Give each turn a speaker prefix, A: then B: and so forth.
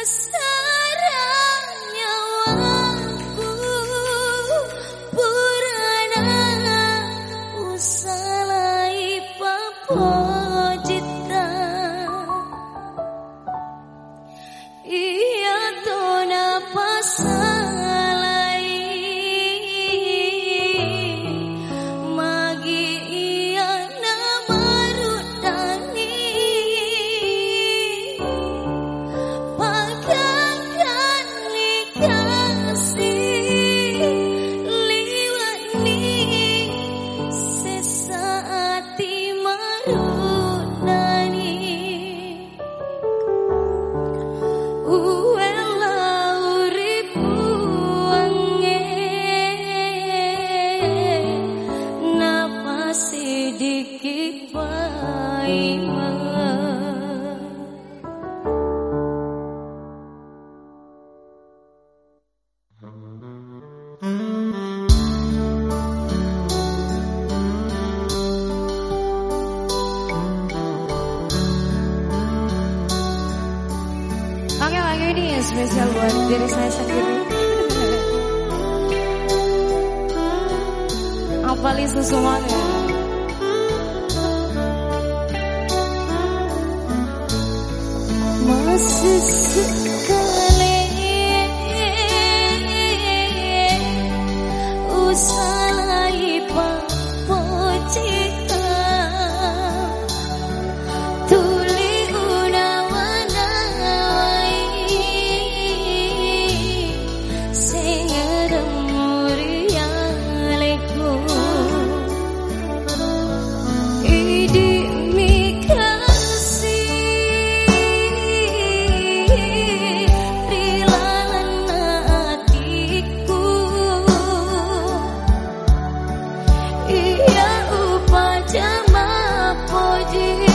A: a spesial buat diri saya sendiri. Apalagi semuanya. Masih sekali usai dear.